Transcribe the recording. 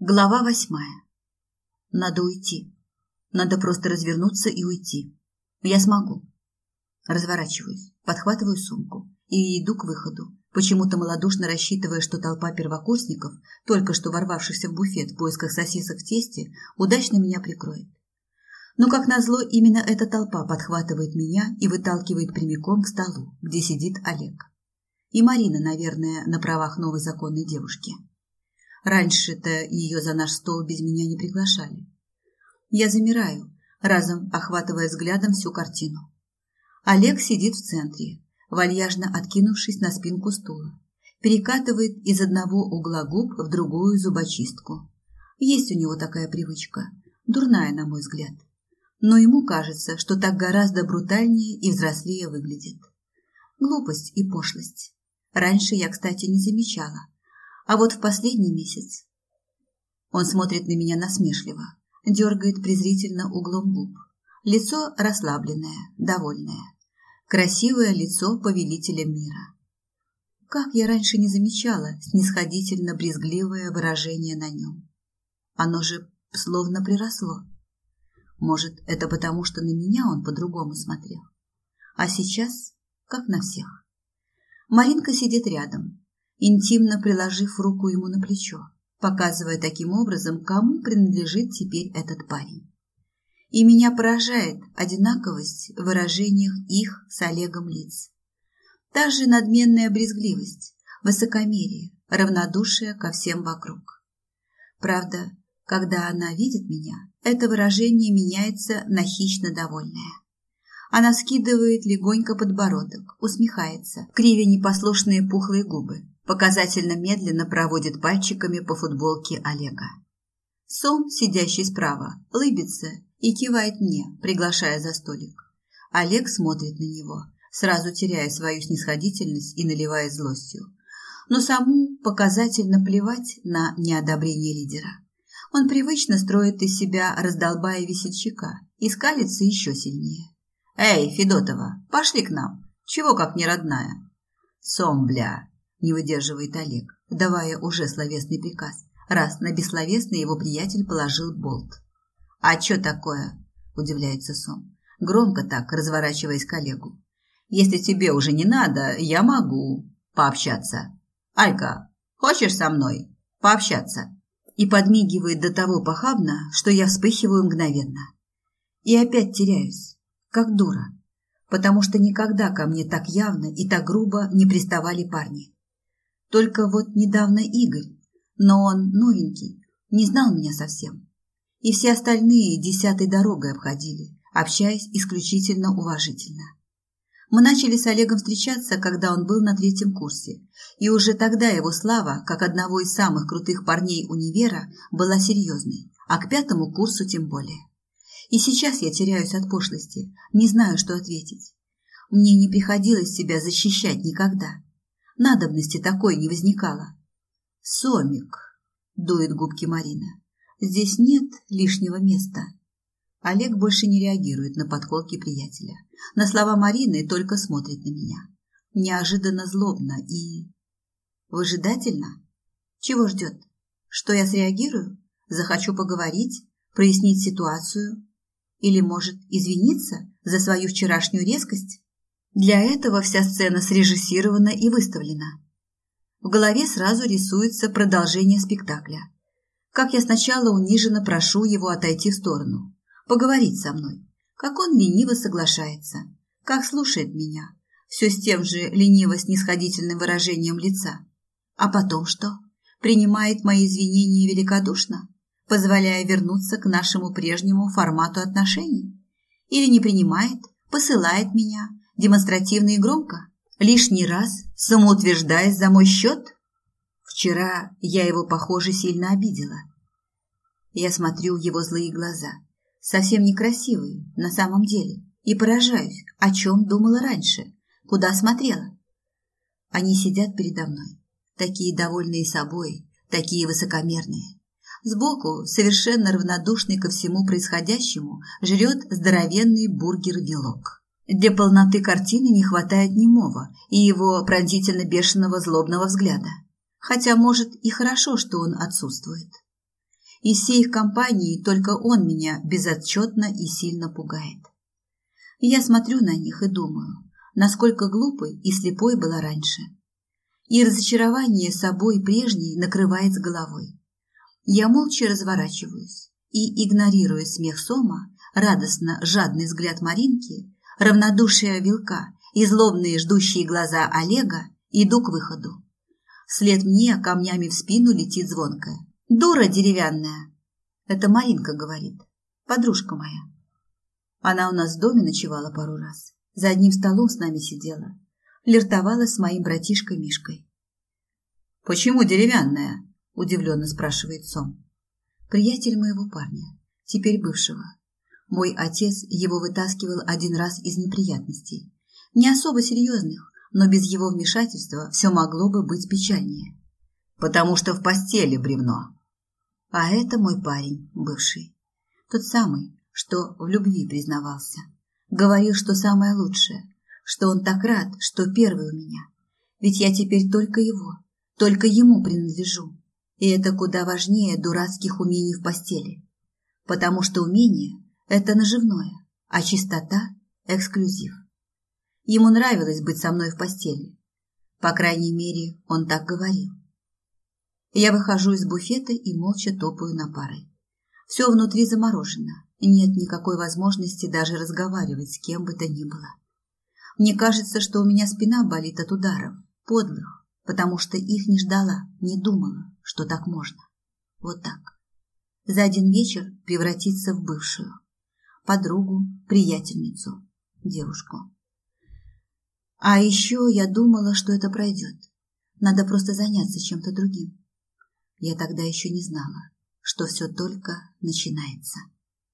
Глава восьмая. Надо уйти. Надо просто развернуться и уйти. Я смогу. Разворачиваюсь, подхватываю сумку и иду к выходу, почему-то малодушно рассчитывая, что толпа первокурсников, только что ворвавшихся в буфет в поисках сосисок в тесте, удачно меня прикроет. Но, как назло, именно эта толпа подхватывает меня и выталкивает прямиком к столу, где сидит Олег. И Марина, наверное, на правах новой законной девушки. Раньше-то ее за наш стол без меня не приглашали. Я замираю, разом охватывая взглядом всю картину. Олег сидит в центре, вальяжно откинувшись на спинку стула. Перекатывает из одного угла губ в другую зубочистку. Есть у него такая привычка, дурная, на мой взгляд. Но ему кажется, что так гораздо брутальнее и взрослее выглядит. Глупость и пошлость. Раньше я, кстати, не замечала, а вот в последний месяц он смотрит на меня насмешливо, дергает презрительно углом губ. Лицо расслабленное, довольное. Красивое лицо повелителя мира. Как я раньше не замечала снисходительно-брезгливое выражение на нем. Оно же словно приросло. Может, это потому, что на меня он по-другому смотрел. А сейчас, как на всех. Маринка сидит рядом, интимно приложив руку ему на плечо, показывая таким образом, кому принадлежит теперь этот парень. И меня поражает одинаковость в выражениях их с Олегом лиц. Та же надменная брезгливость, высокомерие, равнодушие ко всем вокруг. Правда, когда она видит меня, это выражение меняется на хищно довольное. Она скидывает легонько подбородок, усмехается, кривя непослушные пухлые губы, показательно медленно проводит пальчиками по футболке Олега. Сом, сидящий справа, лыбится и кивает мне, приглашая за столик. Олег смотрит на него, сразу теряя свою снисходительность и наливая злостью. Но саму показательно плевать на неодобрение лидера. Он привычно строит из себя раздолбая весельчака и скалится еще сильнее. «Эй, Федотова, пошли к нам! Чего как не родная?» «Сом, бля!» Не выдерживает Олег, давая уже словесный приказ, раз на бессловесный его приятель положил болт. «А что такое?» – удивляется Сом, громко так, разворачиваясь к Олегу. «Если тебе уже не надо, я могу пообщаться. Алька, хочешь со мной пообщаться?» И подмигивает до того похабно, что я вспыхиваю мгновенно. И опять теряюсь, как дура, потому что никогда ко мне так явно и так грубо не приставали парни. Только вот недавно Игорь, но он новенький, не знал меня совсем. И все остальные десятой дорогой обходили, общаясь исключительно уважительно. Мы начали с Олегом встречаться, когда он был на третьем курсе, и уже тогда его слава, как одного из самых крутых парней универа, была серьезной, а к пятому курсу тем более. И сейчас я теряюсь от пошлости, не знаю, что ответить. Мне не приходилось себя защищать никогда, Надобности такой не возникало. «Сомик», — дует губки Марина, — «здесь нет лишнего места». Олег больше не реагирует на подколки приятеля. На слова Марины только смотрит на меня. Неожиданно злобно и... Выжидательно? Чего ждет? Что я среагирую? Захочу поговорить? Прояснить ситуацию? Или, может, извиниться за свою вчерашнюю резкость? Для этого вся сцена срежиссирована и выставлена. В голове сразу рисуется продолжение спектакля. Как я сначала униженно прошу его отойти в сторону, поговорить со мной, как он лениво соглашается, как слушает меня, все с тем же лениво-снисходительным выражением лица. А потом что? Принимает мои извинения великодушно, позволяя вернуться к нашему прежнему формату отношений? Или не принимает, посылает меня, демонстративно и громко, лишний раз самоутверждаясь за мой счет? Вчера я его, похоже, сильно обидела. Я смотрю в его злые глаза, совсем некрасивые на самом деле, и поражаюсь, о чем думала раньше, куда смотрела. Они сидят передо мной, такие довольные собой, такие высокомерные. Сбоку, совершенно равнодушный ко всему происходящему, жрет здоровенный бургер-вилок. Для полноты картины не хватает немого и его пронзительно бешеного злобного взгляда. Хотя, может, и хорошо, что он отсутствует. Из всей их компании только он меня безотчетно и сильно пугает. Я смотрю на них и думаю, насколько глупой и слепой была раньше. И разочарование собой прежней накрывает с головой. Я молча разворачиваюсь и, игнорируя смех Сома, радостно жадный взгляд Маринки, равнодушие Вилка и злобные ждущие глаза Олега, иду к выходу. Вслед мне камнями в спину летит звонкая. «Дура деревянная!» Это Маринка говорит, подружка моя. Она у нас в доме ночевала пару раз. За одним столом с нами сидела. Флиртовала с моим братишкой Мишкой. «Почему деревянная?» – удивленно спрашивает Сом. Приятель моего парня, теперь бывшего. Мой отец его вытаскивал один раз из неприятностей. Не особо серьезных, но без его вмешательства все могло бы быть печальнее. Потому что в постели бревно. А это мой парень, бывший. Тот самый, что в любви признавался. Говорил, что самое лучшее, что он так рад, что первый у меня. Ведь я теперь только его, только ему принадлежу. И это куда важнее дурацких умений в постели. Потому что умение – это наживное, а чистота – эксклюзив. Ему нравилось быть со мной в постели. По крайней мере, он так говорил. Я выхожу из буфета и молча топаю на пары. Все внутри заморожено, нет никакой возможности даже разговаривать с кем бы то ни было. Мне кажется, что у меня спина болит от ударов, подлых, потому что их не ждала, не думала, что так можно. Вот так. За один вечер превратиться в бывшую. Подругу, приятельницу, девушку. А еще я думала, что это пройдет. Надо просто заняться чем-то другим. Я тогда еще не знала, что все только начинается.